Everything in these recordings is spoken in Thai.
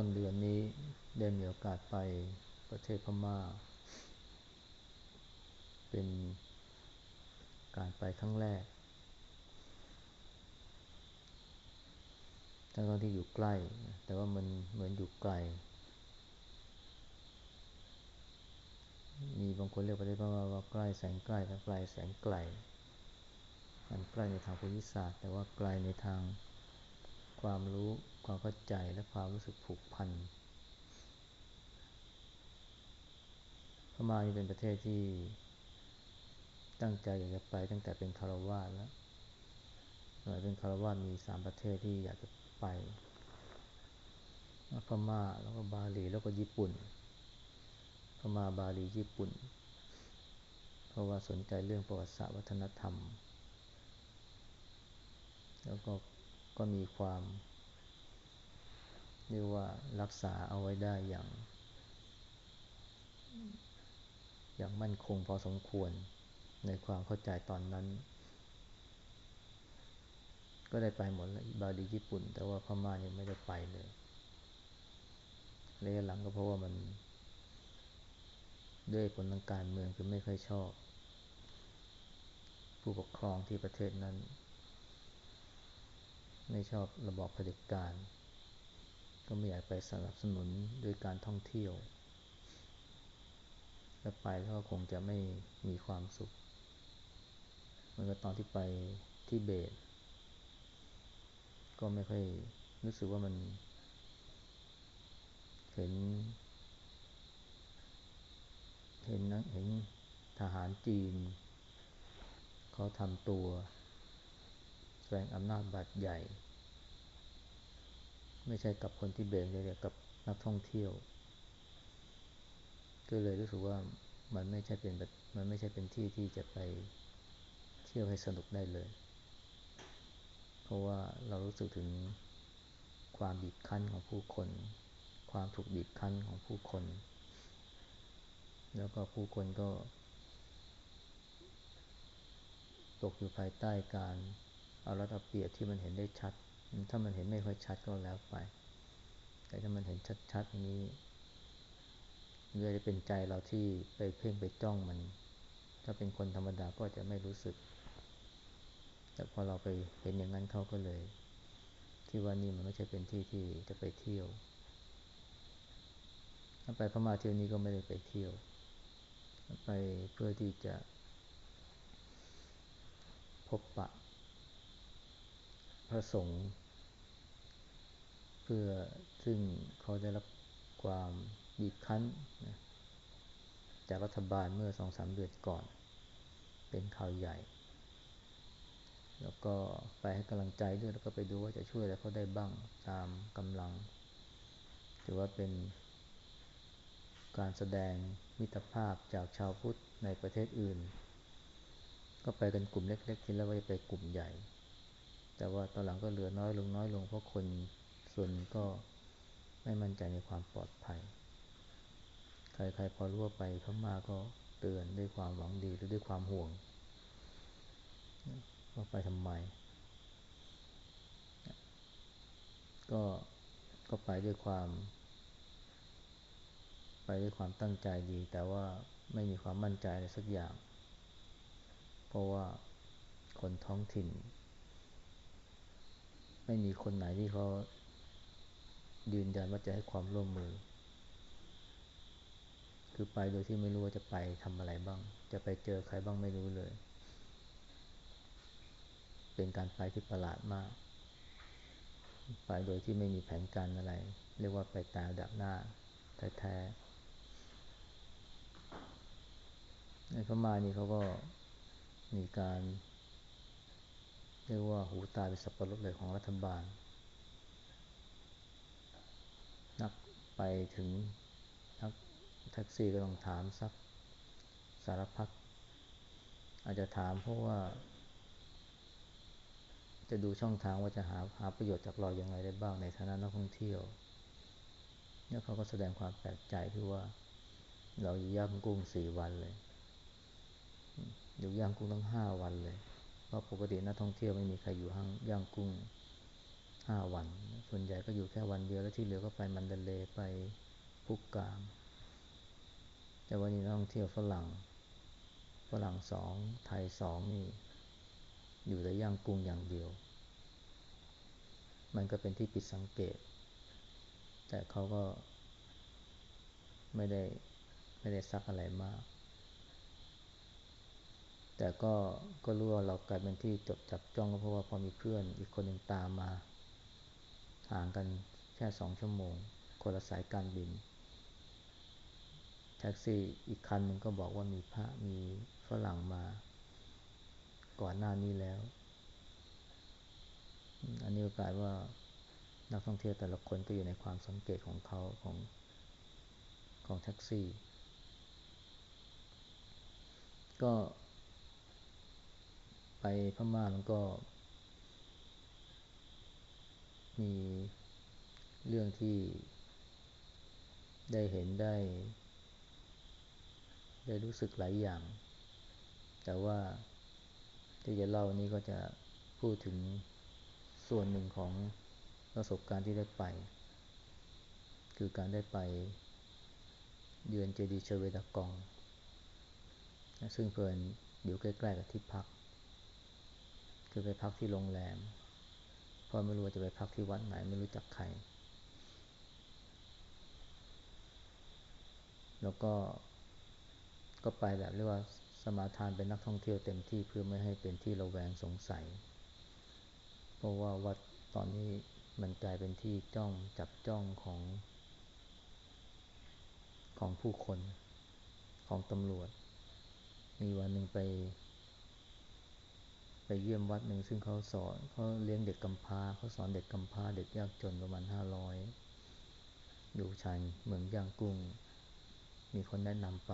ต้นเดือนนี้ได้มีโอกาสไปประเทศพม่า เป็นการไปครั้งแรกทั้งที่อยู่ใกล้ แต่ว่ามันเหมือนอยู่ไกล มีบางคนเรียกประเทศพม่าว่าใกล้แสนใกล้และไกลแสนไกล มันใกล้ในทางภูมิศาสตร์ แต่ว่าไกลในทางความรู้ ความเข้าใจและความรู้สึกผูกพันพม่านี่เป็นประเทศที่ตั้งใจอยากจะไปตั้งแต่เป็นคารวาสแล้วสมัยเป็นคารวาสมีสามประเทศที่อยากจะไปพม่าแล้วก็บาหลีแล้วก็ญี่ปุ่นพม่าบาหลีญี่ปุ่น เพราะว่าสนใจเรื่องประวัติศาสตร์วัฒนธรรม แล้วก็ก็มีความ เรียกว่ารักษาเอาไว้ได้อย่าง อย่างมั่นคงพอสมควรในความเข้าใจตอนนั้น ก็ได้ไปหมดแล้วบาลีญี่ปุ่น แต่ว่าพม่ายังไม่ได้ไปเลยระยะหลังก็เพราะว่ามัน ด้วยผลทางการเมืองคือไม่ค่อยชอบ ผู้ปกครองที่ประเทศนั้น ไม่ชอบระบอบเผด็จการ ก็ไม่อยากไปสนับสนุนด้วยการท่องเที่ยวถ้าไปแล้วก็คงจะไม่มีความสุขเหมือนกับตอนที่ไปที่เบต ก็ไม่ค่อยรู้สึกว่ามัน เห็น เห็นนะเห็นทหารจีน เขาทำตัว แสดงอำนาจบาดใหญ่ ไม่ใช่กับคนที่เบตเลยกับนักท่องเที่ยว ก็เลยรู้สึกว่ามันไม่ใช่เป็นแบบมันไม่ใช่เป็นที่ที่จะไปเที่ยวให้สนุกได้เลย เพราะว่าเรารู้สึกถึงความบีบคั้นของผู้คน ความถูกบีบคั้นของผู้คน แล้วก็ผู้คนก็ ตกอยู่ภายใต้การเอารัดเอาเปรียบที่มันเห็นได้ชัด ถ้ามันเห็นไม่ค่อยชัดก็แล้วไป แต่ถ้ามันเห็นชัดๆนี้เลยเป็นใจเราที่ไปเพ่งไปจ้องมัน ถ้าเป็นคนธรรมดาก็จะไม่รู้สึก แต่พอเราไปเห็นอย่างนั้นเขาก็เลยคิดว่านี่มันไม่ใช่เป็นที่ที่จะไปเที่ยว ถ้าไปพม่าเที่ยวนี้ก็ไม่ได้ไปเที่ยว ไปเพื่อที่จะพบปะ พระสงฆ์เพื่อซึ่งเขาได้รับความบีบคั้นจากรัฐบาลเมื่อสองสามเดือนก่อน เป็นข่าวใหญ่ แล้วก็ไปให้กำลังใจด้วยแล้วก็ไปดูว่าจะช่วยอะไรเขาได้บ้างตามกำลัง ถือว่าเป็นการแสดงมิตรภาพจากชาวพุทธในประเทศอื่น ก็ไปกันกลุ่มเล็กๆทีแล้วว่าจะไปกลุ่มใหญ่ แต่ว่าตอนหลังก็เหลือน้อยลงน้อยลงเพราะคนส่วนก็ไม่มั่นใจในความปลอดภัย ใครๆพอรู้ว่าไปพม่าก็เตือนด้วยความหวังดีหรือด้วยความห่วงว่าไปทำไม ก็ก็ไปด้วยความ ไปด้วยความตั้งใจดี แต่ว่าไม่มีความมั่นใจอะไรสักอย่าง เพราะว่าคนท้องถิ่น ไม่มีคนไหนที่เขายืนยันว่าจะให้ความร่วมมือ คือไปโดยที่ไม่รู้ว่าจะไปทำอะไรบ้าง จะไปเจอใครบ้างไม่รู้เลย เป็นการไปที่ประหลาดมาก ไปโดยที่ไม่มีแผนการอะไร เรียกว่าไปตามดักหน้าแท้ๆในพม่านี่เขาก็มีการ เรียกว่าหูตาเป็นสับปะรดเลยของรัฐบาล นักไปถึงนักแท็กซี่ก็ต้องถามซักสารพัดอาจจะถามเพราะว่า จะดูช่องทางว่าจะหาหาประโยชน์จากเราอย่างไรได้บ้างในฐานะนักท่องเที่ยวเนี่ยเขาก็แสดงความแปลกใจที่ว่า เราอยู่ย่างกุ้งสี่วันเลย อยู่ย่างกุ้งตั้งห้าวันเลย เพราะปกตินักท่องเที่ยวไม่มีใครอยู่ห้างย่างกุ้งห้าวัน ส่วนใหญ่ก็อยู่แค่วันเดียวแล้วที่เหลือก็ไปมันเดเลไปพุกกาม แต่วันนี้นักท่องเที่ยวฝรั่ง ฝรั่งสอง ไทยสองนี่ อยู่แต่ย่างกุ้งอย่างเดียว มันก็เป็นที่ผิดสังเกต แต่เขาก็ไม่ได้ไม่ได้ซักอะไรมาก แต่ก็ก็รู้ว่าเรากลายเป็นที่จดจับจ้องก็เพราะว่าพอมีเพื่อนอีกคนหนึ่งตามมาห่างกันแค่สองชั่วโมง คนละสายการบิน แท็กซี่อีกคันหนึ่งก็บอกว่ามีพระมีฝรั่งมา ก่อนหน้านี้แล้ว อันนี้ก็กลายว่านักท่องเที่ยวแต่ละคนก็อยู่ในความสังเกตของเขาของของแท็กซี่ ก็ ไปพม่ามันก็ มีเรื่องที่ได้เห็นได้ ได้รู้สึกหลายอย่าง แต่ว่าที่จะเล่านี้ก็จะพูดถึงส่วนหนึ่งของประสบการณ์ที่ได้ไป คือการได้ไปเยือนเจดีย์เชเวดากอง ซึ่งเพื่อนอยู่ใกล้ ๆ กับที่พัก คือไปพักที่โรงแรม เพราะไม่รู้จะไปพักที่วัดไหนไม่รู้จักใคร แล้วก็ก็ไปแบบเรียกว่าสมาทานเป็นนักท่องเที่ยวเต็มที่เพื่อไม่ให้เป็นที่ระแวงสงสัย เพราะว่าวัดตอนนี้มันกลายเป็นที่จ้องจับจ้องของ ของผู้คนของตำรวจ มีวันหนึ่งไป ไปเยี่ยมวัดหนึ่งซึ่งเขาสอนเขาเลี้ยงเด็กกำพร้าเขาสอนเด็กกำพร้าเด็กยากจนประมาณห้าร้อยอยู่ชายเมืองย่างกุ้ง มีคนแนะนำไป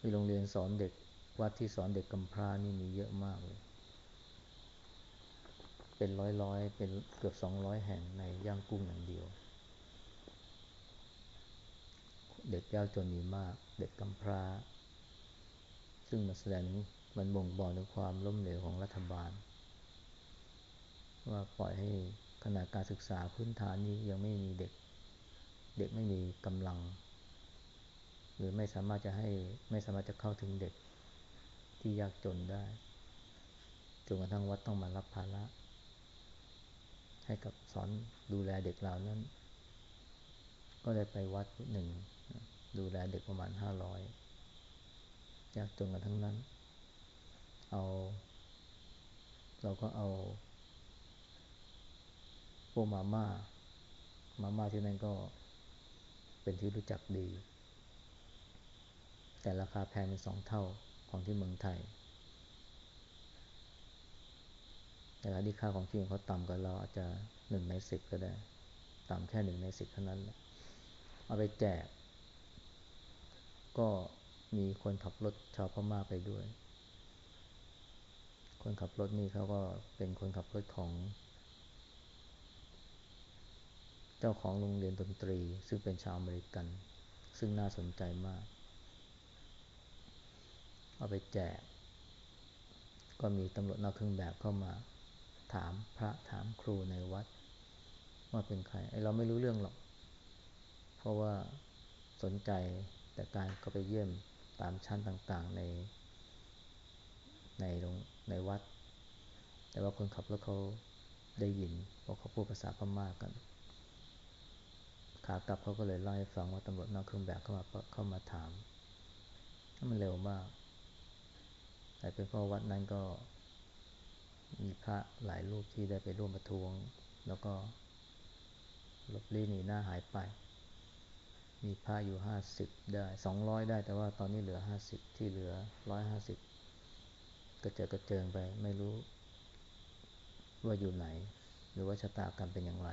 มีโรงเรียนสอนเด็กวัดที่สอนเด็กกำพร้านี่มีเยอะมากเลย เป็นร้อยๆ เป็นเกือบสองร้อยแห่งในย่างกุ้งอย่างเดียว เด็กยากจนมีมาก เด็กกำพร้า ซึ่งมันแสดงมันบ่งบอกถึงความล้มเหลวของรัฐบาล ว่าปล่อยให้ขนาดการศึกษาพื้นฐานนี้ยังไม่มีเด็ก เด็กไม่มีกำลัง หรือไม่สามารถจะให้ไม่สามารถจะเข้าถึงเด็กที่ยากจนได้จนกระทั่งวัดต้องมารับภาระให้กับสอนดูแลเด็กเหล่านั้น ก็ได้ไปวัดหนึ่งดูแลเด็กประมาณห้าร้อย ยากจนกันทั้งนั้น เอา เราก็เอาพวกมาม่า มาม่าที่นั่นก็เป็นที่รู้จักดี แต่ราคาแพงเป็นสองเท่าของที่เมืองไทย แต่ราคาของจีนเขาต่ำกว่าเราอาจจะหนึ่งในสิบก็ได้ ต่ำแค่หนึ่งในสิบเท่านั้นแหละเอาไปแจก ก็ มีคนขับรถชาวพม่าไปด้วย คนขับรถนี่เขาก็เป็นคนขับรถของ เจ้าของโรงเรียนดนตรี ซึ่งเป็นชาวอเมริกัน ซึ่งน่าสนใจมาก เอาไปแจก ก็มีตำรวจนอกเครื่องแบบเข้ามา ถามพระถามครูในวัด ว่าเป็นใครไอเราไม่รู้เรื่องหรอก เพราะว่าสนใจแต่การก็ไปเยี่ยม ตามชั้นต่างๆในในโรงในวัด แต่ว่าคนขับรถเขาได้ยิน เพราะเขาพูดภาษาพม่ากัน ขากลับเขาก็เลยเล่าให้ฟังว่าตำรวจนอกเครื่องแบบเข้ามาเข้ามาถามมันเร็วมาก แต่เป็นเพราะวัดนั้นก็มีพระหลายรูปที่ได้ไปร่วมประท้วง แล้วก็ลบลี้หนีหน้าหายไป มีพระอยู่ห้าสิบได้สองร้อยได้แต่ว่าตอนนี้เหลือห้าสิบที่เหลือร้อยห้าสิบกระเจิดกระเจิงไปไม่รู้ว่าอยู่ไหน หรือว่าชะตากรรมเป็นอย่างไร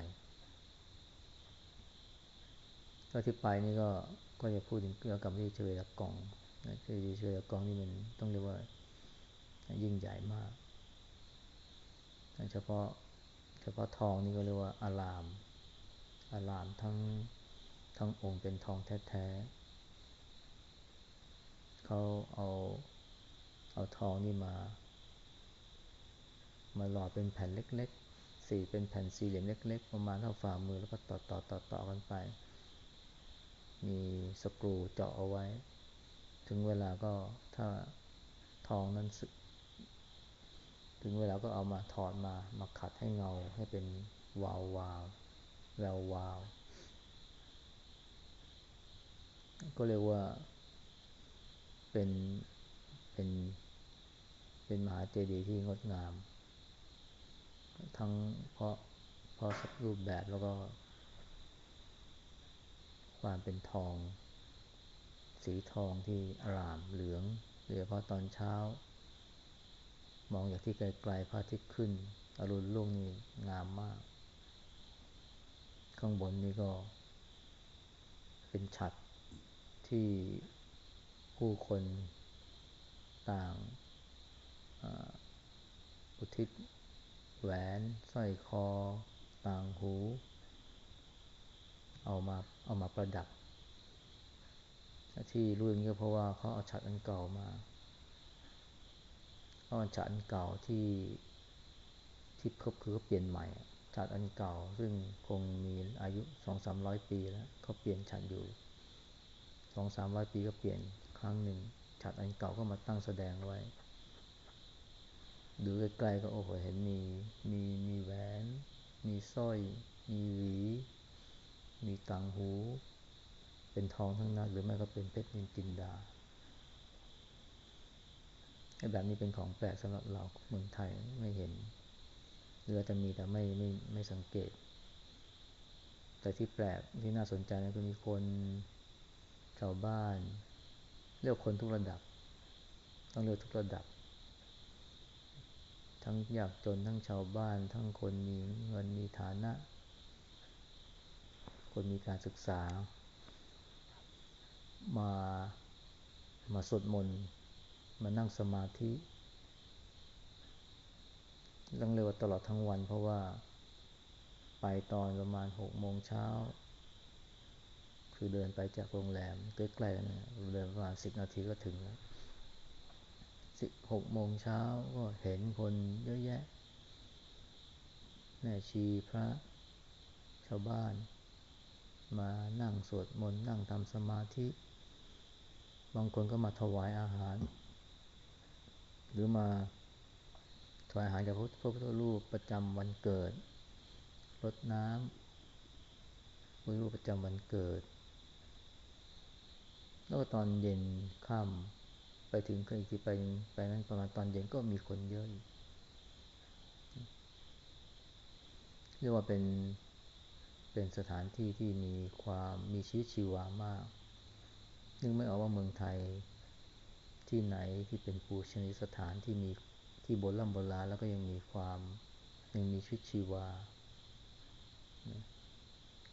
ก็ที่ไปนี่ก็ก็จะพูดถึงเกี่ยวกับที่เชยกองที่เชยกองนี่มันต้องเรียกว่ายิ่งใหญ่มากเฉพาะเฉพาะทองนี่ก็เรียกว่าอาราม อารามทั้ง ทั้งองค์เป็นทองแท้ๆเขาเอาเอาทองนี่มา มาหล่อเป็นแผ่นเล็กๆ สี่เป็นแผ่นสี่เหลี่ยมเล็ก ๆ ประมาณเท่าฝ่ามือแล้วก็ต่อต่อต่อต่อกันไป มีสกรูเจาะเอาไว้ ถึงเวลาก็ถ้าทองนั้นสึกถึงเวลาก็เอามาถอดมามาขัดให้เงาให้เป็นวาววาวแวววาว ก็เรียกว่าเป็นเป็นเป็นมหาเจดีย์ที่งดงาม ทั้งเพราะเพราะรูปแบบแล้วก็ ความเป็นทอง สีทองที่อร่ามเหลืองโดยเฉพาะตอนเช้า มองจากที่ไกลๆพระอาทิตย์ขึ้น อรุณรุ่งนี่งามมาก ข้างบนนี่ก็เป็นฉัด ที่ผู้คนต่างอุทิศแหวนสร้อยคอ ต่างหู เอามาเอามาประดับ ที่รู้อย่างนี้ก็เพราะว่าเขาเอาฉัดอันเก่ามาเอาฉัดอันเก่าที่ที่เขาคือเขาเปลี่ยนใหม่ฉัดอันเก่าซึ่งคงมีอายุสองสามร้อยปีแล้วเขาเปลี่ยนฉัดอยู่ สองสามร้อยปีก็เปลี่ยนครั้งหนึ่งฉัดอันเก่าก็มาตั้งแสดงไว้ ดูใกล้ๆก็โอ้โหเห็นมีมีมีแหวน มีสร้อย มีหวี มีต่างหู เป็นทองทั้งนั้น หรือไม่ก็เป็นเพชรนินจินดาไอ้แบบนี้เป็นของแปลกสำหรับเราเมืองไทยไม่เห็นหรือจะมีแต่ไม่ไม่ไม่สังเกต แต่ที่แปลกที่น่าสนใจนะคือมีคน ชาวบ้าน เรียกคนทุกระดับ ต้องเรียกทุกระดับ ทั้งยากจนทั้งชาวบ้าน ทั้งคนมีเงินมีฐานะ คนมีการศึกษา มามาสวดมนต์มานั่งสมาธิต้องเรียกว่าตลอดทั้งวันเพราะว่าไปตอนประมาณหกโมงเช้า คือเดินไปจากโรงแรมใกล้ๆกันเดินประมาณสิบนาทีก็ถึงแล้วสิบหกโมงเช้าก็เห็นคนเยอะแยะ แม่ชีพระชาวบ้าน มานั่งสวดมนต์นั่งทำสมาธิ บางคนก็มาถวายอาหาร หรือมาถวายอาหารกับพระพุทธรูปประจำวันเกิดรดน้ำพระรูปประจำวันเกิด แล้วตอนเย็นค่ำไปถึงก็อีกทีไปไปนั้นประมาณตอนเย็นก็มีคนเยอะเรียกว่าเป็นเป็นสถานที่ที่มีความมีชีวิตชีวามาก นึกไม่ออกว่าเมืองไทยที่ไหนที่เป็นปูชนียสถานที่มีที่โบราณโบราณแล้วก็ยังมีความยังมีชีวิตชีวา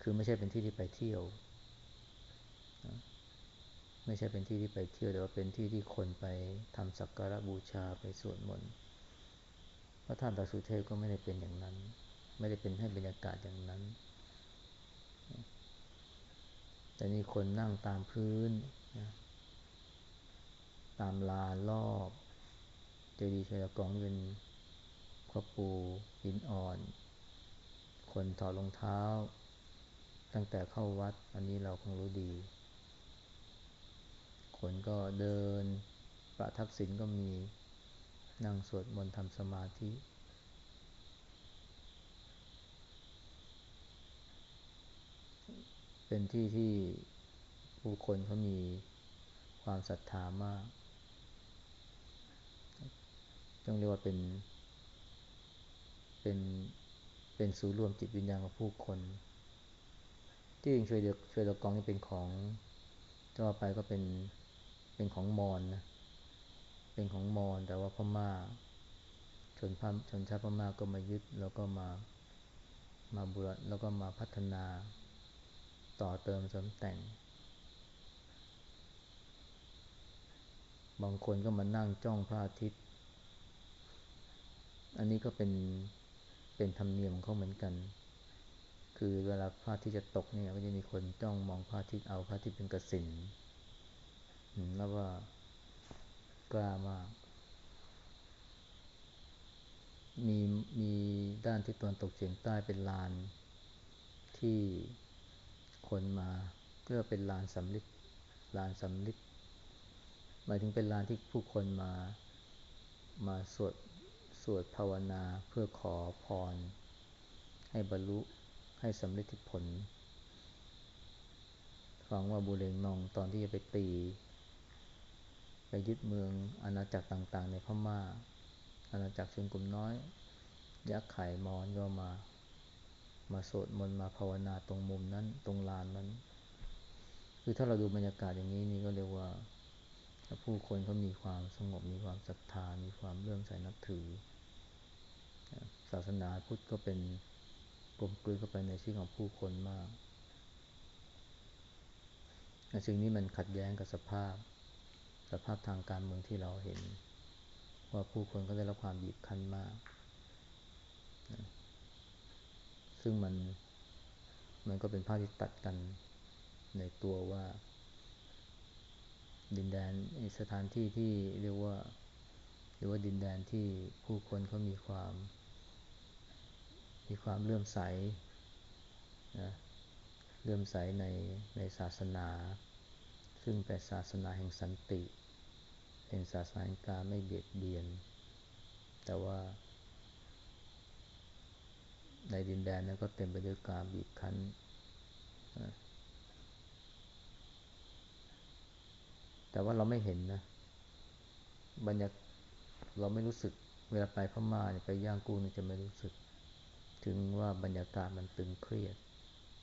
คือไม่ใช่เป็นที่ที่ไปเที่ยว ไม่ใช่เป็นที่ที่ไปเที่ยวแต่ว่าเป็นที่ที่คนไปทำสักการะบูชาไปสวดมนต์พระธาตุดอยสุเทพก็ไม่ได้เป็นอย่างนั้น ไม่ได้เป็นให้บรรยากาศอย่างนั้น แต่นี่คนนั่งตามพื้น ตามลานรอบเจดีย์ชัยกองเป็นพ่อปูหินอ่อน คนถอดรองเท้า ตั้งแต่เข้าวัดอันนี้เราคงรู้ดี คนก็เดิน ประทักษิณก็มีนั่งสวดมนต์ทำสมาธิ เป็นที่ที่ผู้คนเขามีความศรัทธามากต้องเรียกว่าเป็น เป็น เป็นศูนย์รวมจิตวิญญาณของผู้คน ที่จริงช่วยเดือช่วยดอกองนี่เป็นของต่อไปก็เป็น เป็นของมอญนะ เป็นของมอญแต่ว่าพม่า ชนพชนชาติพม่าก็มายึดแล้วก็มามาบุรแล้วก็มาพัฒนาต่อเติมเสริมแต่ง บางคนก็มานั่งจ้องพระอาทิตย์ อันนี้ก็เป็นเป็นธรรมเนียมของเขาเหมือนกัน คือเวลาพระอาทิตย์จะตกเนี่ยก็จะมีคนจ้องมองพระอาทิตย์เอาพระอาทิตย์เป็นกระสิน แล้วว่ากล้ามาก มีมีด้านทิศตะวันตกเฉียงใต้เป็นลานที่คนมาเพื่อเป็นลานสำลิดลานสำลิดหมายถึงเป็นลานที่ผู้คนมามาสวดสวดภาวนาเพื่อขอพร ให้บรรลุให้สำเร็จผล ฟังว่าบุเรงนองตอนที่จะไปตี ไปยึดเมืองอาณาจักรต่างๆ ในพม่า อาณาจักรชิงกลุ่มน้อย ยักษ์ไข่มอนก็มา มาสวดมนต์มาภาวนาตรงมุมนั้นตรงลานนั้น คือถ้าเราดูบรรยากาศอย่างนี้นี่ก็เรียกว่าผู้คนเขามีความสงบมีความศรัทธา มีความเลื่อมใสนับถือ ศาสนาพุทธก็เป็นกลมกลืนเข้าไปในชีวิตของผู้คนมาก สิ่งนี้มันขัดแย้งกับสภาพ สภาพทางการเมืองที่เราเห็น ว่าผู้คนก็ได้รับความบีบคั้นมากซึ่งมันมันก็เป็นภาพที่ตัดกันในตัวว่า ดินแดนสถานที่ที่เรียกว่า หรือว่าดินแดนที่ผู้คนเขามีความ มีความเลื่อมใสนะเลื่อมใสในในศาสนา ซึ่งเป็นศาสนาแห่งสันติ เป็นศาสนาแห่งการไม่เบียดเบียน แต่ว่า ในดินแดนนั้นก็เต็มไปด้วยการบีบคั้น แต่ว่าเราไม่เห็นนะ บรรยากเราไม่รู้สึกเวลาไปพม่าเนี่ยไปย่างกุ้งนี่จะไม่รู้สึก ถึงว่าบรรยากาศมันตึงเครียด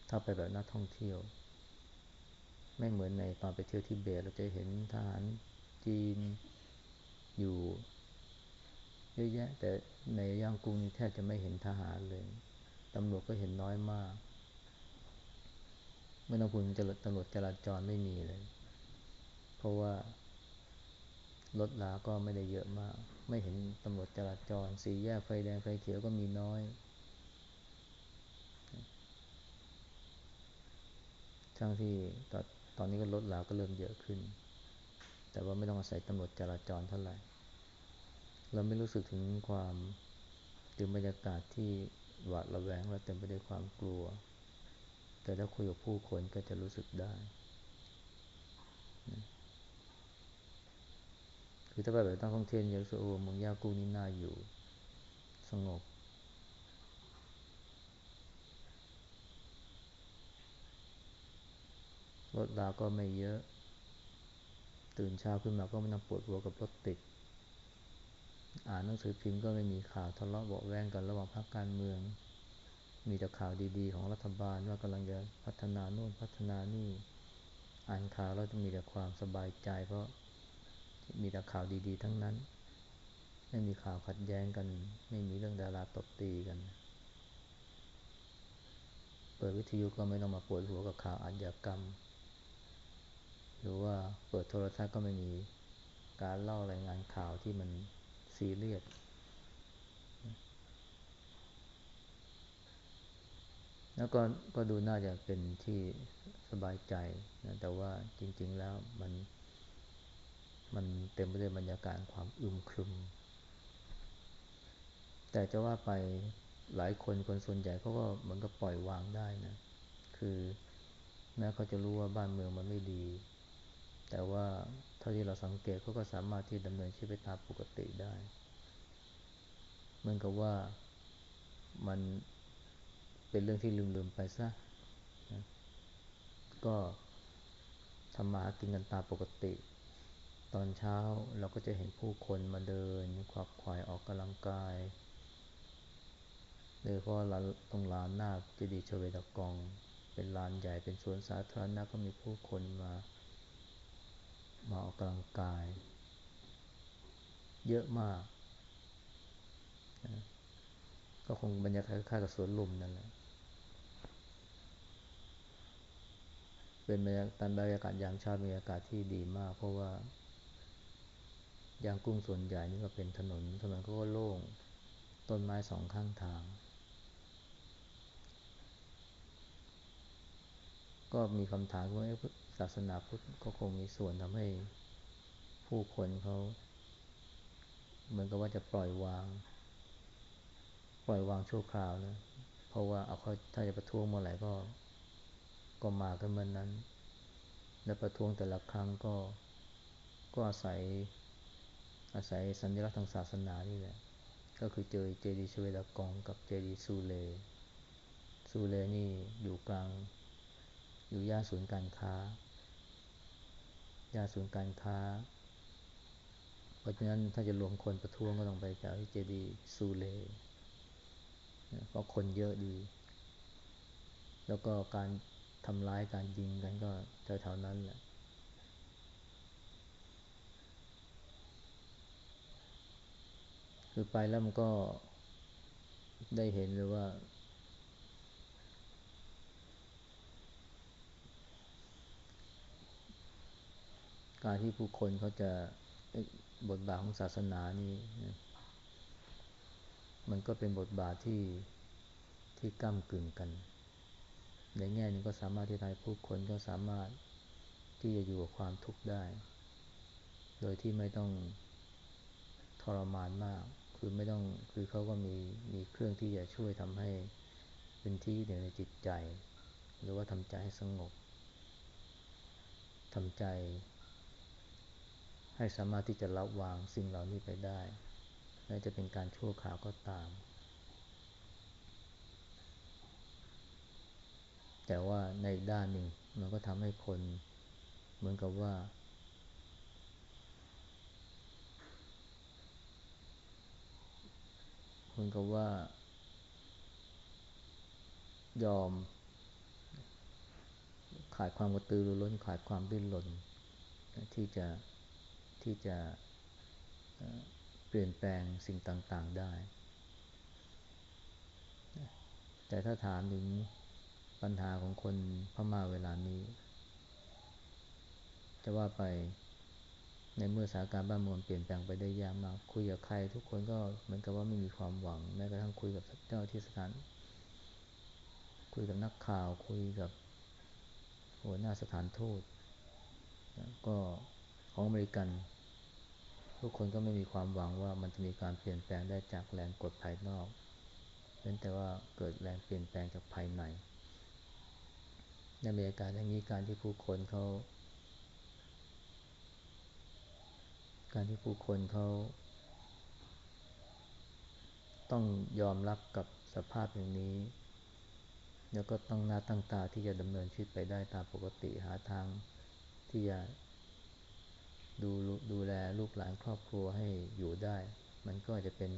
ถ้าไปแบบนักท่องเที่ยว ไม่เหมือนในตอนไปเที่ยวที่เบตเราจะเห็นทหารจีนอยู่เยอะแยะ แต่ในย่างกุ้งนี่แทบจะไม่เห็นทหารเลยตำรวจก็เห็นน้อยมากไม่ต้องพูดถึงตำรวจจราจรไม่มีเลย เพราะว่ารถลาก็ไม่ได้เยอะมาก ไม่เห็นตำรวจจราจร สีแยกไฟแดงไฟเขียวก็มีน้อย ทั้งที่ตอน ตอนนี้ก็รถลาก็เริ่มเยอะขึ้น แต่ว่าไม่ต้องอาศัยตำรวจจราจรเท่าไหร่ เราไม่รู้สึกถึงความถึงบรรยากาศที่หวาดระแวงและเต็มไปด้วยความกลัว แต่ถ้าคุยกับผู้คนก็จะรู้สึกได้ คือถ้าไปแบบตั้งท่องเที่ยวเยอะสุดโอ้เมืองย่ากูนี่น่าอยู่ สงบ รถลาก็ไม่เยอะ ตื่นเช้าขึ้นมาก็ไม่ต้องปวดหัวกับรถติด อ่านหนังสือพิมพ์ก็ไม่มีข่าวทะเลาะเบาแวงกันระหว่างพรรคการเมือง มีแต่ข่าวดีๆ ของรัฐบาลว่ากำลังจะพัฒนาโน่นพัฒนานี่ อ่านข่าวแล้วจะมีแต่ความสบายใจ เพราะมีแต่ข่าวดีๆ ทั้งนั้น ไม่มีข่าวขัดแย้งกัน ไม่มีเรื่องดาราตบตีกันเปิดวิทยุก็ไม่ต้องมาปวดหัวกับข่าวอาชญากรรม หรือว่าเปิดโทรทัศน์ก็ไม่มีการเล่ารายงานข่าวที่มันซีเรียสแล้วก็ก็ดูน่าจะเป็นที่สบายใจนะแต่ว่าจริง ๆ แล้วมัน มันเต็มไปด้วยบรรยากาศความอึมครึม แต่จะว่าไปหลายคนคนส่วนใหญ่เขาก็เหมือนกับปล่อยวางได้นะ คือแม้เขาจะรู้ว่าบ้านเมืองมันไม่ดี แต่ว่าเท่าที่เราสังเกตเขาก็สามารถที่ดำเนินชีวิตตามปกติได้ เหมือนกับว่ามันเป็นเรื่องที่ลืมๆไปซะนะก็ทำมาหากินกันตามปกติ ตอนเช้าเราก็จะเห็นผู้คนมาเดินควักควายออกกำลังกายโดยเพราะตรงลานหน้าเจดีย์ชเวดากอง เป็นลานใหญ่เป็นสวนสาธารณะก็มีผู้คนมา มาออกกำลังกาย เยอะมากก็คงบรรยากาศคล้ายกับสวนลุมนั่นแหละ เป็นบรรยากาศบรรยากาศยามเช้าบรรยากาศที่ดีมาก เพราะว่ายางกุ้งส่วนใหญ่นี่ก็เป็นถนนถนนก็โล่ง ต้นไม้สองข้างทาง ก็มีคำถามว่าศาสนาพุทธก็คงมีส่วนทำให้ผู้คนเขาเหมือนกับว่าจะปล่อยวาง ปล่อยวางชั่วคราวนะ เพราะว่าเอาเขาถ้าจะประท้วงเมื่อไหร่ก็ ก็มากันเมื่อนนั้น และประท้วงแต่ละครั้งก็ ก็อาศัย อาศัยสัญลักษณ์ทางศาสนานี่แหละ ก็คือเจอเจดีชเวดากองกับเจดีย์ซูเลซูเลนี่อยู่กลาง อยู่ย่านศูนย์การค้า ย่านศูนย์การค้า เพราะฉะนั้นถ้าจะรวมคนประท้วงก็ต้องไปจากที่เจดีซูเลเพราะคนเยอะดี แล้วก็การทำร้ายการยิงกันก็แถวๆนั้นแหละคือไปแล้วมันก็ได้เห็นเลยว่า การที่ผู้คนเขาจะบทบาทของศาสนานี่มันก็เป็นบทบาทที่ที่ก้ากึ่งกัน ในแง่นึงก็สามารถที่ทำให้ผู้คนก็สามารถที่จะอยู่กับความทุกข์ได้ โดยที่ไม่ต้องทรมานมาก คือไม่ต้องคือเขาก็มีมีเครื่องที่จะช่วยทำให้เป็นที่เดียในจิตใจ หรือว่าทำใจให้สงบทำใจ ให้สามารถที่จะรับวางสิ่งเหล่านี้ไปได้แม้จะเป็นการชั่วคราวก็ตาม แต่ว่าในด้านหนึ่งมันก็ทำให้คนเหมือนกับว่า เหมือนกับว่า ยอม ขาดความกระตือรือร้นขาดความดิ้นรนที่จะ ที่จะเปลี่ยนแปลงสิ่งต่างๆได้ แต่ถ้าถามถึงปัญหาของคนพม่าเวลานี้ จะว่าไปในเมื่อสถานการณ์บ้านเมืองเปลี่ยนแปลงไปได้ยากมาก คุยกับใครทุกคนก็เหมือนกับว่าไม่มีความหวัง แม้กระทั่งคุยกับเจ้าที่สถาน คุยกับนักข่าว คุยกับหัวหน้าสถานทูต ก็ของอเมริกัน ทุกคนก็ไม่มีความหวังว่ามันจะมีการเปลี่ยนแปลงได้จากแรงกดภายนอกเว้นแต่ว่าเกิดแรงเปลี่ยนแปลงจากภายในในบรรยากาศอย่างนี้การที่ผู้คนเขา การที่ผู้คนเขาต้องยอมรับกับสภาพอย่างนี้ แล้วก็ต้องหน้าตั้งตาที่จะดำเนินชีวิตไปได้ตามปกติหาทางที่จะ ดูดูแลลูกหลานครอบครัวให้อยู่ได้ มันก็จะเป็น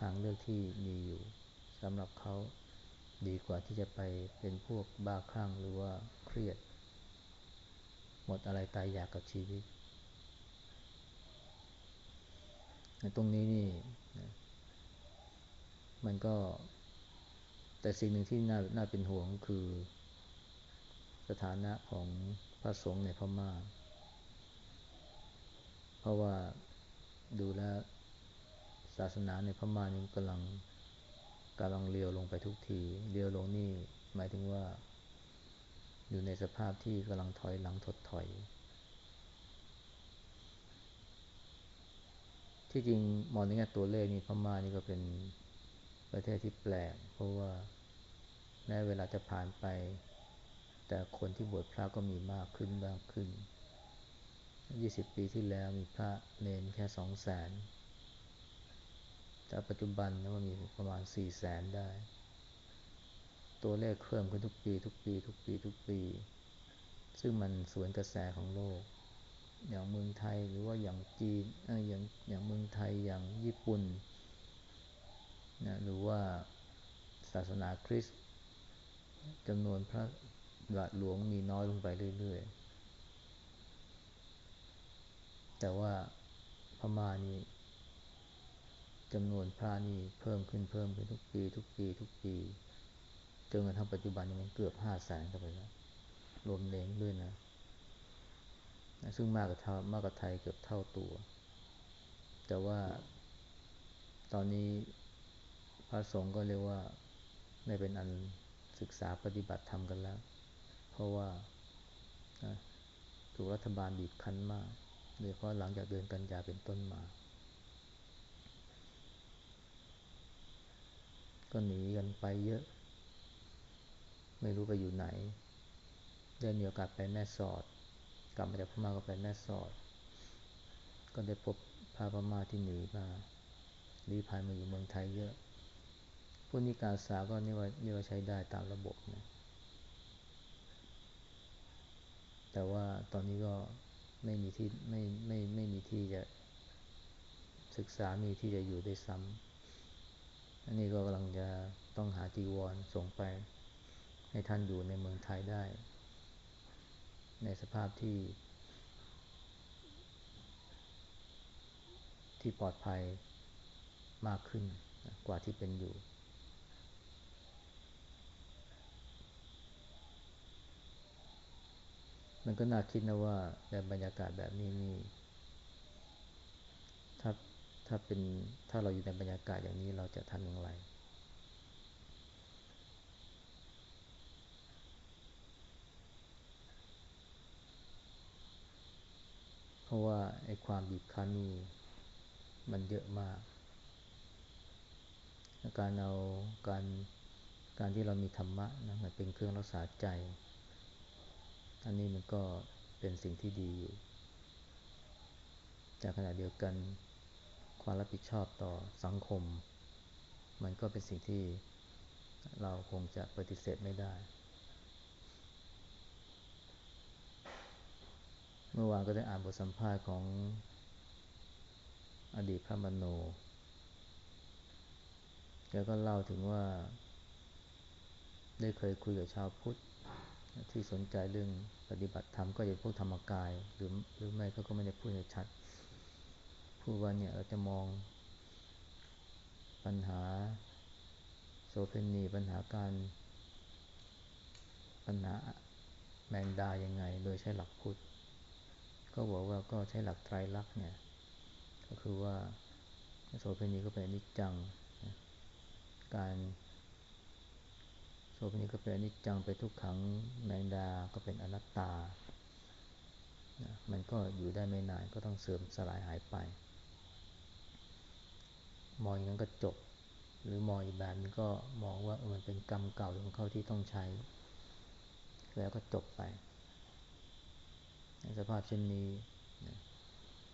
ทางเลือกที่มีอยู่สำหรับเขาดีกว่าที่จะไปเป็นพวกบ้าคลั่งหรือว่าเครียด หมดอะไรตายอยากกับชีวิต ตรงนี้นี่มันก็ แต่สิ่งหนึ่งที่น่าน่าเป็นห่วงคือ สถานะของพระสงฆ์ในพม่า พราะว่าดูแลศาสนาในพม่านี่กำลังกำลังเลียวลงไปทุกทีเลียวลงนี่หมายถึงว่า อยู่ในสภาพที่กำลังถอยหลังถดถอย ที่จริงมองในแง่ตัวเลขนี่พม่านี่ก็เป็นประเทศที่แปลก เพราะว่าแม้เวลาจะผ่านไป แต่คนที่บวชพระก็มีมากขึ้นมากขึ้นน 20 ปีที่แล้วมีพระเนนแค่สองแสนแต่ปัจจุบันนะมันมีประมาณสี่แสนได้ ตัวเลขเพิ่มขึ้นทุกปี ทุกปี ทุกปี ทุกปี ซึ่งมันสวนกระแสของโลก อย่างเมืองไทยหรือว่าอย่างจีนอย่างอย่างเมืองไทยอย่างญี่ปุ่นนะหรือว่าศาสนาคริสต์จำนวนพระหลาดหลวงมีน้อยลงไปเรื่อย ๆ แต่ว่าพม่านี่จำนวนพระนี่เพิ่มขึ้นเพิ่มขึ้นทุกปี ทุกปี ทุกปีจนกระทั่งปัจจุบันนี้มันเกือบห้าแสนกันไปแล้วรวมเล้งด้วยนะ ซึ่งมากกว่าทามากกว่าไทยเกือบเท่าตัว แต่ว่าตอนนี้พระสงฆ์ก็เรียกว่าไม่เป็นอันศึกษาปฏิบัติธรรมกันแล้ว เพราะว่าถูกรัฐบาลบีบคั้นมาก โดยเฉพาะหลังจากเดือนกันยาเป็นต้นมา ก็หนีกันไปเยอะ ไม่รู้ไปอยู่ไหน ได้มีโอกาสไปแม่สอด กลับมาจากพม่าก็ไปแม่สอด ก็ได้พบพระพม่าที่หนีมาลี้ภัยมาอยู่เมืองไทยเยอะผู้นี้การศึกษาก็นี่ว่านี่ว่าใช้ได้ตามระบบนะ แต่ว่าตอนนี้ก็ ไม่มีที่ไม่ไม่ไม่มีที่จะศึกษามีที่จะอยู่ได้ซ้ำอันนี้ก็กำลังจะต้องหาจีวรส่งไป ให้ท่านอยู่ในเมืองไทยได้ ในสภาพที่ ที่ปลอดภัยมากขึ้นกว่าที่เป็นอยู่ มันก็น่าคิดนะว่าในบรรยากาศแบบนี้นี่ถ้าถ้าเป็นถ้าเราอยู่ในบรรยากาศอย่างนี้เราจะทำอย่างไร เพราะว่าไอ้ความบีบคั้นนี่มันเยอะมาก การเอาการการที่เรามีธรรมะนะมันเป็นเครื่องรักษาใจ อันนี้มันก็เป็นสิ่งที่ดีอยู่แต่ขณะเดียวกันความรับผิดชอบต่อสังคม มันก็เป็นสิ่งที่เราคงจะปฏิเสธไม่ได้ เมื่อวานก็ได้อ่านบทสัมภาษณ์ของอดีตพระมโน แกก็เล่าถึงว่า ได้เคยคุยกับชาวพุทธ ที่สนใจเรื่องปฏิบัติธรรมก็อย่างพวกธรรมกาย หรือหรือไม่เขาก็ไม่ได้พูดให้ชัดพูดว่าเนี่ยเราจะมองปัญหาโสเพณีปัญหาการปัญหาแมงดายังไง โดยใช้หลักพุทธก็บอกว่าก็ใช้หลักไตรลักษณ์เนี่ยก็คือว่าโสเพณีก็เป็นอนิจจัง การ โสเภณีก็เป็นอนิจจังไปทุกขังแมงดาก็เป็นอนัตตามันก็อยู่ได้ไม่นานก็ต้องเสื่อมสลายหายไป มองอย่างนั้นก็จบ หรือมองอีกแบบนึงก็มองว่ามันเป็นกรรมเก่าของเขาที่ต้องใช้ แล้วก็จบไปในสภาพเช่นนี้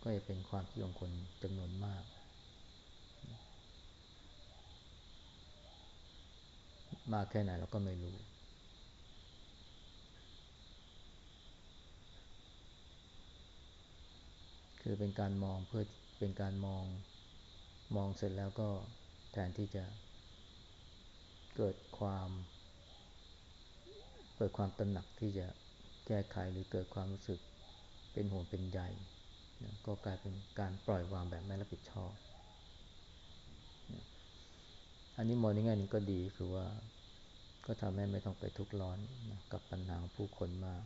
ก็จะเป็นความคิดของคนจำนวนมาก มากแค่ไหนเราก็ไม่รู้ คือเป็นการมองเพื่อเป็นการมองมองเสร็จแล้วก็แทนที่จะเกิดความเกิดความตระหนักที่จะแก้ไขหรือเกิดความรู้สึกเป็นห่วงเป็นใยนะก็กลายเป็นการปล่อยวางแบบไม่รับผิดชอบ อันนี้มองในแง่นึงก็ดีคือว่า ก็ทำให้ไม่ต้องไปทุกข์ร้อนนะกับปัญหาของผู้คนมาก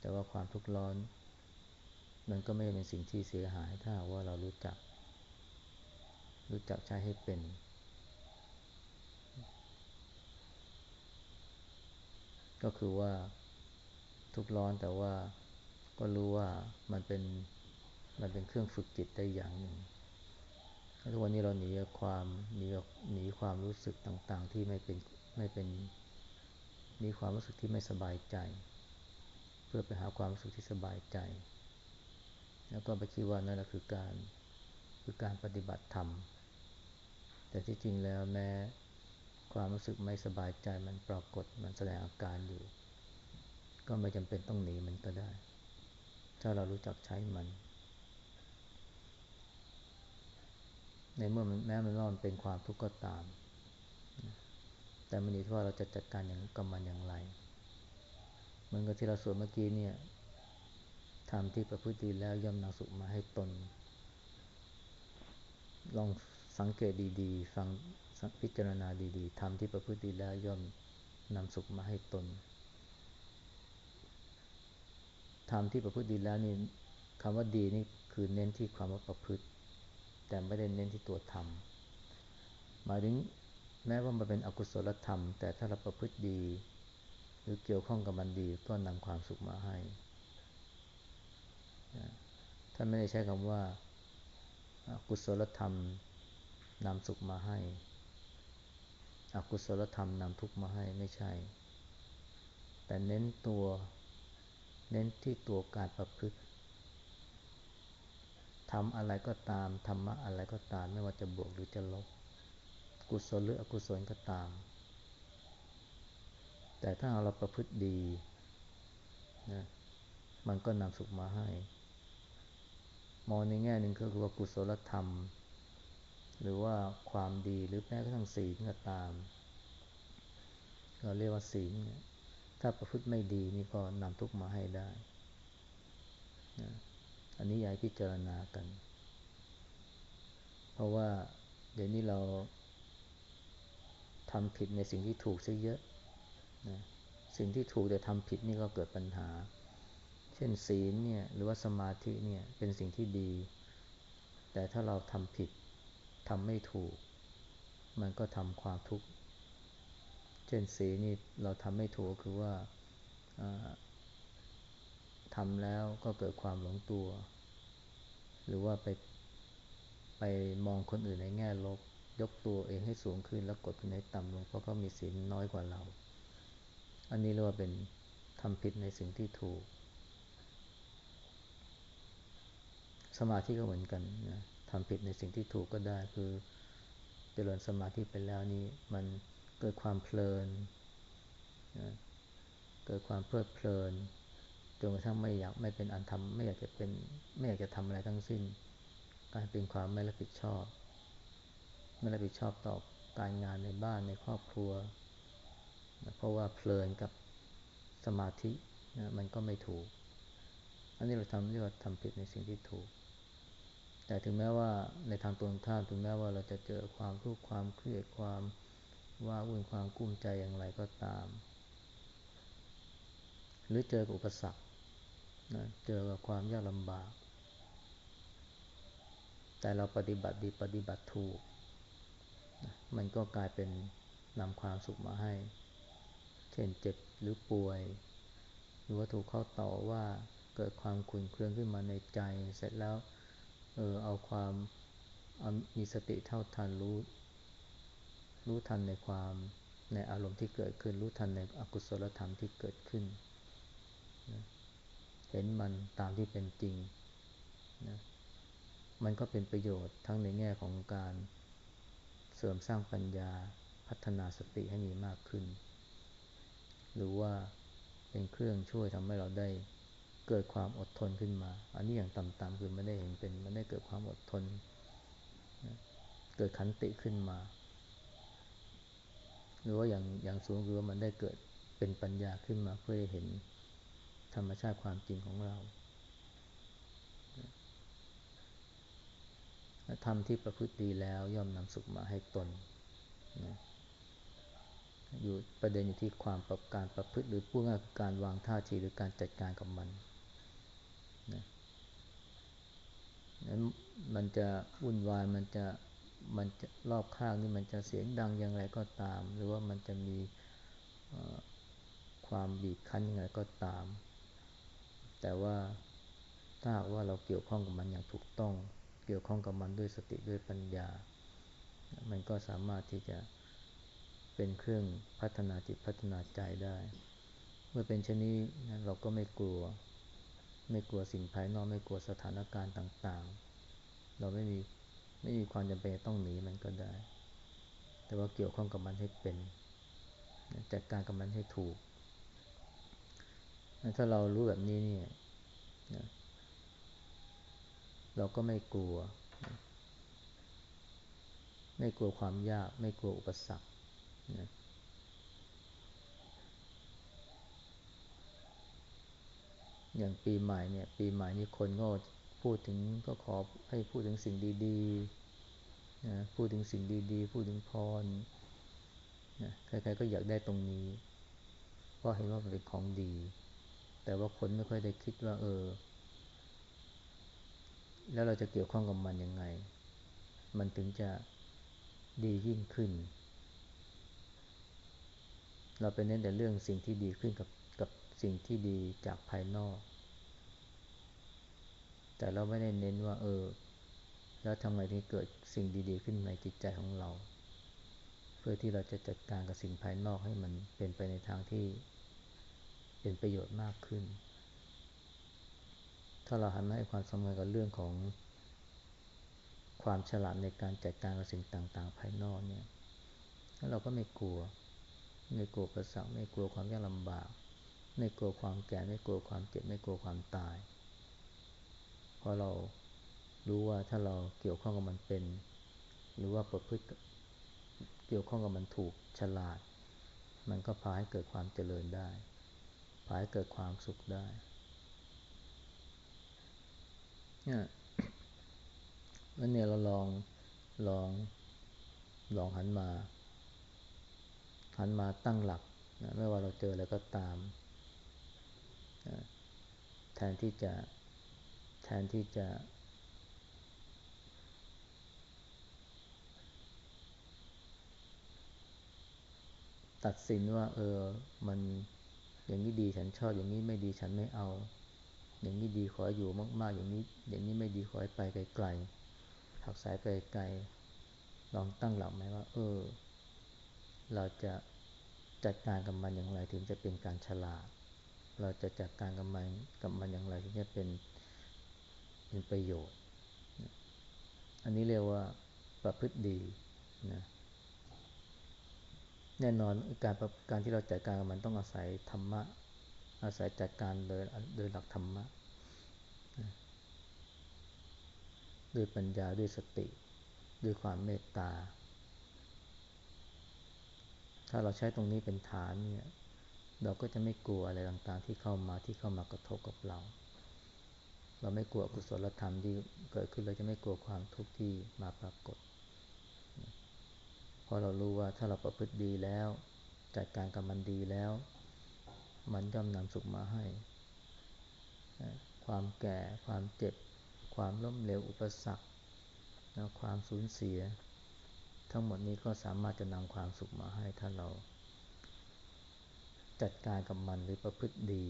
แต่ว่าความทุกข์ร้อน มันก็ไม่เป็นสิ่งที่เสียหายถ้าว่าเรารู้จัก รู้จักใช้ให้เป็นก็คือว่าทุกร้อนแต่ว่าก็รู้ว่ามันเป็นมันเป็นเครื่องฝึกจิตได้อย่างหนึ่ง ทุกวันนี้เราหนีความหนีหนีความรู้สึกต่างๆ ที่ไม่เป็นไม่เป็นหนีความรู้สึกที่ไม่สบายใจ เพื่อไปหาความรู้สึกที่สบายใจ แล้วก็ไปคิดว่านั่นแหละคือการคือการปฏิบัติธรรม แต่ที่จริงแล้วแม้ความรู้สึกไม่สบายใจมันปรากฏมันแสดงอาการอยู่ ก็ไม่จำเป็นต้องหนีมันก็ได้ ถ้าเรารู้จักใช้มัน ในเมื่อมันแม้มันว่ามันเป็นความทุกข์ก็ตาม แต่มันอยู่ที่ว่าเราจะจัดการอย่างกับมันอย่างไรเหมือนกับที่เราสวดเมื่อกี้เนี่ยทำที่ประพฤติดีแล้วย่อมนำสุขมาให้ตน ลองสังเกตดีๆ ฟังพิจารณาดีๆทำที่ประพฤติดีแล้วย่อมนำสุขมาให้ตนทำที่ประพฤติดีแล้วนี่คำว่าดีนี่คือเน้นที่ความว่าประพฤติ แต่ไม่ได้เน้นที่ตัวทำหมายถึงแม้ว่ามันเป็นอกุศลธรรม แต่ถ้าเราประพฤติดี หรือเกี่ยวข้องกับมันดีก็นำความสุขมาให้ท่านไม่ได้ใช้คำว่ากุศลธรรมนำสุขมาให้ อกุศลธรรมนำทุกข์มาให้ไม่ใช่ แต่เน้นตัว เน้นที่ตัวการประพฤติ ทำอะไรก็ตามธรรมะอะไรก็ตาม ไม่ว่าจะบวกหรือจะลบ กุศลหรืออกุศลก็ตาม แต่ถ้าเราประพฤติดีนะมันก็นำสุขมาให้ มองในแง่หนึ่งก็คือว่ากุศลธรรม หรือว่าความดีหรือแม้กระทั่งศีลก็ตามเราเรียกว่าศีลถ้าประพฤติไม่ดีนี่ก็นำทุกข์มาให้ได้ นนี้ยากพิจารณากัน เพราะว่าเดี๋ยวนี้เราทำผิดในสิ่งที่ถูกซะเยอะนะสิ่งที่ถูกแต่ทำผิดนี่ก็เกิดปัญหา เช่นศีลเนี่ยหรือว่าสมาธิเนี่ยเป็นสิ่งที่ดี แต่ถ้าเราทำผิดทำไม่ถูก มันก็ทำความทุกข์ เช่นศีลนี่เราทำไม่ถูกคือว่าทำแล้วก็เกิดความหลงตัว หรือว่าไปไปมองคนอื่นในแง่ลบ ยกตัวเองให้สูงขึ้นแล้วกดคนไหนต่ำลงเพราะเขามีศีลน้อยกว่าเรา อันนี้เรียกว่าเป็นทำผิดในสิ่งที่ถูก สมาธิก็เหมือนกันนะทำผิดในสิ่งที่ถูกก็ได้คือเจริญสมาธิไปแล้วนี่มันเกิดความเพลินนะเกิดความเพลิดเพลิน จนกระทั่งไม่อยากไม่เป็นอันทำไม่อยากจะเป็นไม่อยากจะทำอะไรทั้งสิ้นกลายเป็นความไม่รับผิดชอบ ไม่รับผิดชอบต่อการงานในบ้านในครอบครัวนะเพราะว่าเพลินกับสมาธินะมันก็ไม่ถูก อันนี้เราทำเรียกว่าทำผิดในสิ่งที่ถูก แต่ถึงแม้ว่าในทางตรงข้ามถึงแม้ว่าเราจะเจอความทุกข์ความเครียดความว่าวุ่นความกุ้มใจอย่างไรก็ตาม หรือเจออุปสรรค นะเจอกับความยากลำบาก แต่เราปฏิบัติดีปฏิบัติถูกนะมันก็กลายเป็นนำความสุขมาให้ เช่นเจ็บหรือป่วย หรือว่าถูกเข้าต่อว่าเกิดความขุ่นเคืองขึ้นมาในใจ เสร็จแล้วเออเอาความมีสติเท่าทันรู้รู้ทันในความในอารมณ์ที่เกิดขึ้น รู้ทันในอกุศลธรรมที่เกิดขึ้นนะ เห็นมันตามที่เป็นจริงนะมันก็เป็นประโยชน์ทั้งในแง่ของการเสริมสร้างปัญญาพัฒนาสติให้มีมากขึ้น หรือว่าเป็นเครื่องช่วยทำให้เราได้เกิดความอดทนขึ้นมา อันนี้อย่างต่ำๆคือมันได้เห็นเป็นมันได้เกิดความอดทนเกิดขันติขึ้นมา หรือว่าอย่างอย่างสูงคือว่ามันได้เกิดเป็นปัญญาขึ้นมาเพื่อเห็น ธรรมชาติความจริงของเราทำที่ประพฤติดีแล้วย่อมนำสุขมาให้ตนนะอยู่ประเด็นอยู่ที่ความประการประพฤติหรือพูดง่ายการวางท่าทีหรือการจัดการกับมันนะนั้นมันจะวุ่นวายมันจะมันจะรอบข้างนี่มันจะเสียงดังอย่างไรก็ตาม หรือว่ามันจะมีความบีบคั้นยังไงก็ตาม แต่ว่าถ้าหากว่าเราเกี่ยวข้องกับมันอย่างถูกต้อง เกี่ยวข้องกับมันด้วยสติด้วยปัญญา มันก็สามารถที่จะเป็นเครื่องพัฒนาจิตพัฒนาใจได้ เมื่อเป็นเช่นนี้นเราก็ไม่กลัว ไม่กลัวสิ่งภายนอกไม่กลัวสถานการณ์ต่างๆ เราไม่มีไม่มีความจำเป็นต้องหนีมันก็ได้ แต่ว่าเกี่ยวข้องกับมันให้เป็น จัดการกับมันให้ถูก ถ้าเรารู้แบบนี้เนี่ย เราก็ไม่กลัว ไม่กลัวความยาก ไม่กลัวอุปสรรคนะอย่างปีใหม่เนี่ยปีใหม่นี่คนก็พูดถึงก็ขอให้พูดถึงสิ่งดีๆนะพูดถึงสิ่งดีๆ พูดถึงพรนะใครๆก็อยากได้ตรงนี้ เพราะเห็นว่ามันเป็นของดี แต่ว่าคนไม่ค่อยได้คิดว่า เออ แล้วเราจะเกี่ยวข้องกับมันยังไง มันถึงจะดียิ่งขึ้น เราไปเน้นแต่เรื่องสิ่งที่ดีขึ้นกับกับสิ่งที่ดีจากภายนอก แต่เราไม่ได้เน้นว่าเออ แล้วทำไมถึงเกิดสิ่งดีๆ ขึ้นในจิตใจของเรา เพื่อที่เราจะจัดการกับสิ่งภายนอกให้มันเป็นไปในทางที่เป็นประโยชน์มากขึ้น ถ้าเราหันมาให้ความสำคัญกับเรื่องของความฉลาดในการจัดการกับสิ่งต่าง ๆ ภายนอกเนี่ยแล้วเราก็ไม่กลัว ไม่กลัวประสักไม่กลัวความยากลำบาก ไม่กลัวความแก่ ไม่กลัวความเจ็บ ไม่กลัวความตาย เพราะเรารู้ว่าถ้าเราเกี่ยวข้องกับมันเป็น หรือว่าประพฤติเกี่ยวข้องกับมันถูกฉลาด มันก็พาให้เกิดความเจริญได้ พาให้เกิดความสุขได้ นี่ยแล้วเนี่ยเราลองลองลองหันมา หันมาตั้งหลักนะไม่ว่าเราเจออะไรก็ตามนะแทนที่จะแทนที่จะ ตัดสินว่า เออ มันอย่างนี้ดีฉันชอบอย่างนี้ไม่ดีฉันไม่เอา อย่างนี้ดีขออยู่มาก ๆ อย่างนี้ อย่างนี้ไม่ดีขอให้ไปไกลๆหักสายไปไกลลองตั้งหลักไหมว่า เออ เราจะจัดการกับมันอย่างไรถึงจะเป็นการฉลาด เราจะจัดการกับมันกับมันอย่างไรถึงจะเป็นเป็นประโยชน์ อันนี้เรียกว่าประพฤติดีนะแน่นอนการการที่เราจัดการกับมันต้องอาศัยธรรมะ อาศัยจัดการโดยโดยหลักธรรมะด้วยปัญญาด้วยสติ ด้วยความเมตตา ถ้าเราใช้ตรงนี้เป็นฐานเนี่ยเราก็จะไม่กลัวอะไรต่างๆ ที่เข้ามาที่เข้ามากระทบกับเรา เราไม่กลัวกุศลธรรมที่เกิดขึ้นเราจะไม่กลัวความทุกข์ที่มาปรากฏเพราะเรารู้ว่าถ้าเราประพฤติดีแล้ว จัดการกับมันดีแล้ว มันย่อมนำสุขมาให้ ความแก่ ความเจ็บ ความล้มเหลว อุปสรรคนะความสูญเสีย ทั้งหมดนี้ก็สามารถจะนำความสุขมาให้ถ้าเราจัดการกับมันหรือประพฤติดี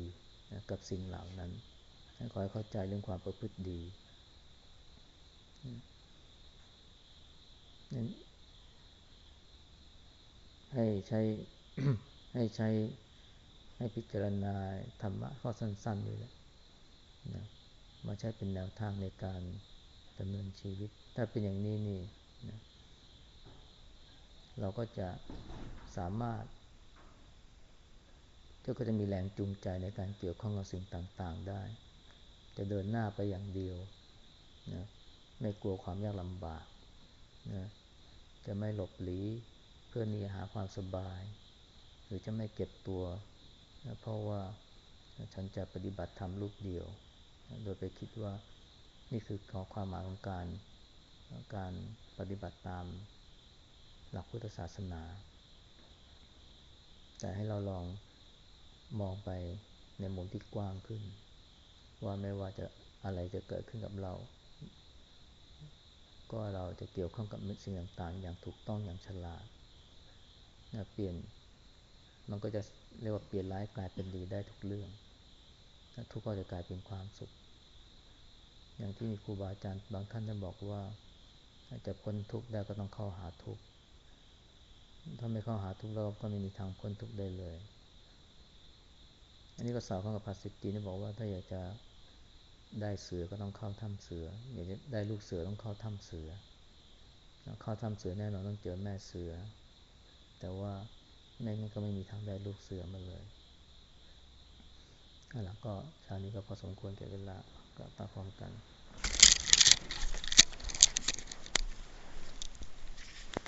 นะกับสิ่งเหล่านั้นขอให้เข้าใจเรื่องความประพฤติดีให้ใช้ให้ใช้ ให้พิจารณาธรรมะข้อสั้นๆนี่แหละนะมาใช้เป็นแนวทางในการดำเนินชีวิต ถ้าเป็นอย่างนี้นี่นะเราก็จะสามารถก็จะมีแรงจูงใจในการเกี่ยวข้องกับสิ่งต่างๆได้ จะเดินหน้าไปอย่างเดียวนะไม่กลัวความยากลำบากนะจะไม่หลบหลีเพื่อนีหาความสบาย หรือจะไม่เก็บตัว เพราะว่าฉันจะปฏิบัติธรรมลูกเดียว โดยไปคิดว่านี่คือขอความหมายของการการปฏิบัติตามหลักพุทธศาสนา แต่ให้เราลองมองไปในมุมที่กว้างขึ้น ว่าไม่ว่าจะอะไรจะเกิดขึ้นกับเรา ก็เราจะเกี่ยวข้องกับสิ่งต่างๆ อย่างถูกต้องอย่างฉลาดเปลี่ยน มันก็จะเรียกว่าเปลี่ยนร้ายกลายเป็นดีได้ทุกเรื่อง ทุกข์ก็จะกลายเป็นความสุข อย่างที่มีครูบาอาจารย์บางท่านได้บอกว่าจะพ้นทุกข์ได้ก็ต้องเข้าหาทุกข์ ถ้าไม่เข้าหาทุกข์เราก็ไม่มีทางพ้นทุกข์ได้เลย อันนี้ก็สาวข้องกับภาษิตจีนที่บอกว่าถ้าอยากจะได้เสือก็ต้องเข้าถ้ำเสือ อยากจะได้ลูกเสือต้องเข้าถ้ำเสือ เข้าถ้ำเสือแน่นอนต้องเจอแม่เสือ แต่ว่า ไม่งั้นก็ไม่มีทางได้ลูกเสือมาเลยแล้วก็ชาวนี้ก็พอสมควรแก่เวลาก็ตาพร้อมกัน